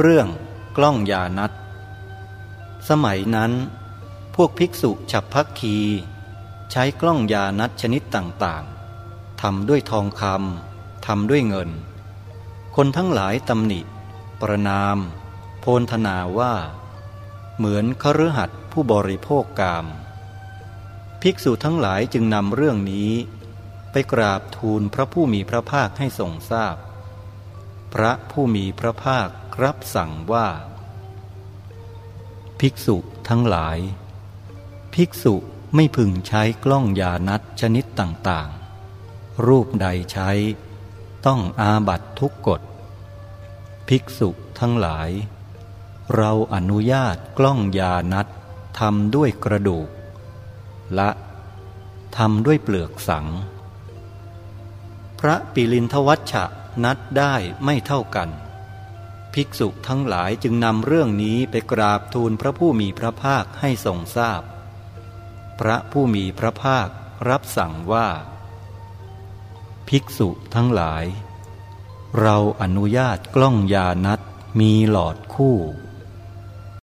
เรื่องกล้องยานัด สมัยนั้น พวกภิกษุฉับพักคี ใช้กล้องยานัดชนิดต่างๆทำด้วยทองคำทำด้วยเงิน คนทั้งหลายตำหนิ ประนาม โพนธนาว่า เหมือนคฤหัสถ์ผู้บริโภคกาม ภิกษุทั้งหลายจึงนำเรื่องนี้ ไปกราบทูลพระผู้มีพระภาคให้ทรงทราบพ พระผู้มีพระภาครับสั่งว่า ภิกษุทั้งหลาย ภิกษุไม่พึงใช้กล้องยานัดชนิดต่างๆ รูปใดใช้ ต้องอาบัตทุกกฎ ภิกษุทั้งหลาย เราอนุญาตกล้องยานัดทำด้วยกระดูก และทำด้วยเปลือกสัง พระปิลินทวัชชะ นัดได้ไม่เท่ากัน ภิกษุทั้งหลายจึงนำเรื่องนี้ไปกราบทูลพระผู้มีพระภาคให้ทรงทราบพพระผู้มีพระภาครับสั่งว่า ภิกษุทั้งหลาย เราอนุญาตกล้องยานัดมีหลอดคู่